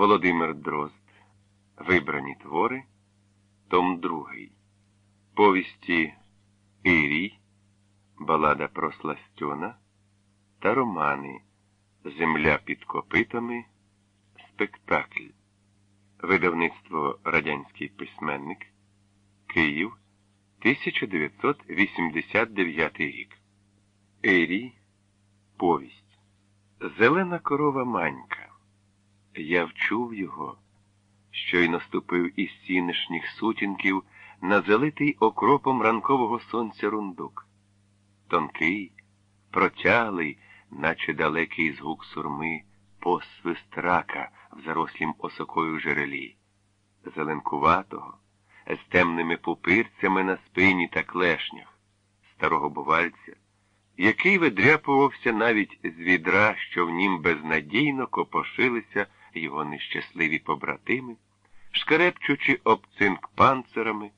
Володимир Дрозд. Вибрані твори. Том 2. Повісті Ірій, Балада про Сластьона та романи Земля під копитами. Спектакль. Видавництво Радянський письменник. Київ. 1989 рік. Ері. Повість. Зелена корова манька. Я вчув його, що й наступив із сінишніх сутінків на залитий окропом ранкового сонця рундук. Тонкий, протяглий, наче далекий згук сурми, посвист рака в зарослім осокою жерелі, зеленкуватого, з темними пупирцями на спині та клешнях, старого бувальця, який видряпувався навіть з відра, що в нім безнадійно копошилися його нещасливі побратими, шкарепчучи об цинк панцирами,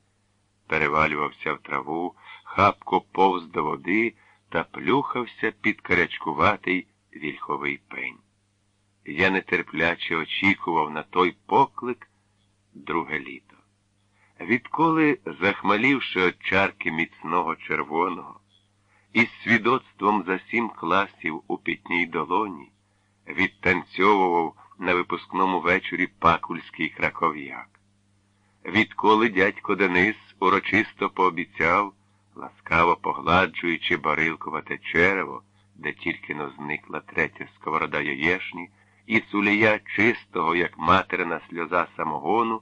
перевалювався в траву, хапко повз до води та плюхався під карячкуватий вільховий пень. Я нетерпляче очікував на той поклик друге літо. Відколи, захмалівши от чарки міцного червоного, із свідоцтвом за сім класів у пітній долоні, відтанцьовував на випускному вечорі пакульський краков'як. Відколи дядько Денис урочисто пообіцяв, ласкаво погладжуючи барилкувате черево, де тільки но зникла третя сковорода яєшні, і сулія чистого, як материна сльоза самогону,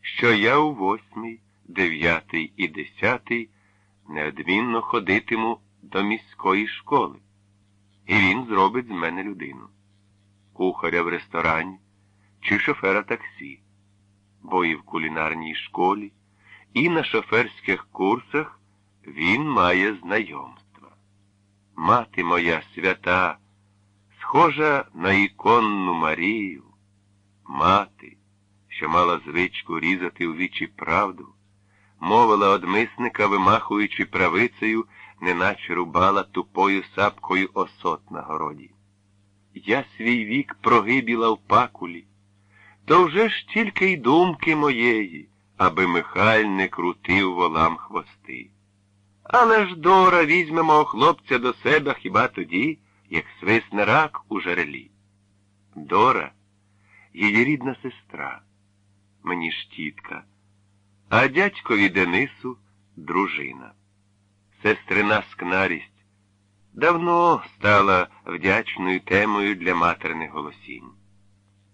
що я у восьмий, дев'ятий і десятий неодмінно ходитиму до міської школи. І він зробить з мене людину. Кухаря в ресторані чи шофера таксі, бо і в кулінарній школі, і на шоферських курсах він має знайомства. Мати моя свята, схожа на іконну Марію, мати, що мала звичку різати у вічі правду, мовила одмисника, вимахуючи правицею, неначе рубала тупою сапкою осот на городі. Я свій вік прогибіла в пакулі, то вже ж тільки й думки моєї, аби Михаль не крутив волам хвости. Але ж Дора візьме мого хлопця до себе хіба тоді, як свисне рак у жерелі. Дора її рідна сестра, мені ж тітка, а дядькові Денису дружина. Сестрина скнарість давно стала вдячною темою для матерних голосінь.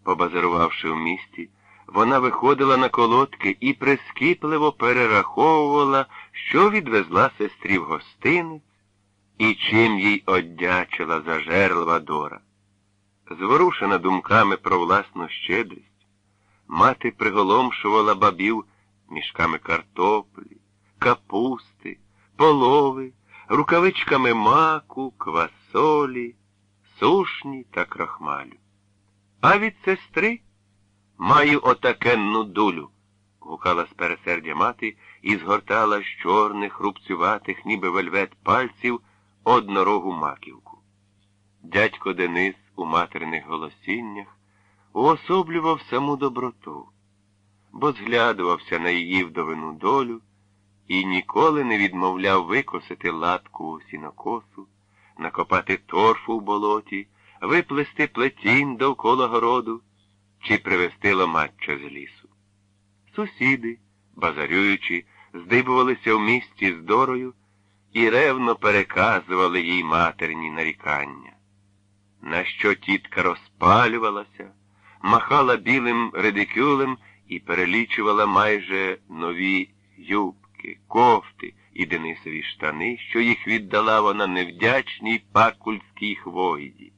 Побазарувавши в місті, вона виходила на колодки і прискіпливо перераховувала, що відвезла сестрі в гостинець і чим їй оддячила зажерлива Дора. Зворушена думками про власну щедрість, мати приголомшувала бабів мішками картоплі, капусти, полови, рукавичками маку, квасолі, сушні та крахмалю. А від сестри маю отакенну дулю, гукала з пересердя мати і згортала з чорних, рубцюватих, ніби вельвет пальців однорогу маківку. Дядько Денис у матерних голосіннях уособлював саму доброту, бо зглядувався на її вдовину долю і ніколи не відмовляв викосити латку сінокосу, накопати торфу в болоті, виплести плетінь довкола городу чи привезти ломачча з лісу. Сусіди, базарюючи, здибувалися в місті з дорою і ревно переказували їй матерні нарікання. На що тітка розпалювалася, махала білим редикюлем і перелічувала майже нові юбки, кофти і Денисові штани, що їх віддала вона невдячній пакульській хвойді.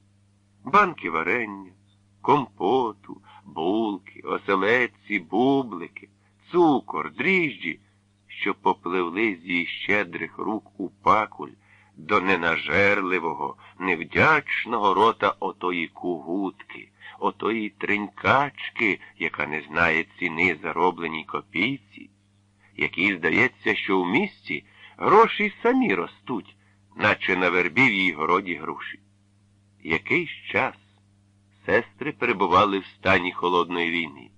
Банки варення, компоту, булки, оселедці, бублики, цукор, дріжджі, що попливли з її щедрих рук у пакуль до ненажерливого, невдячного рота отої кугутки, отої тринькачки, яка не знає ціни заробленій копійці, якій здається, що в місті гроші самі ростуть, наче на вербі в її городі груші. Якийсь час Сестри перебували в стані холодної війни.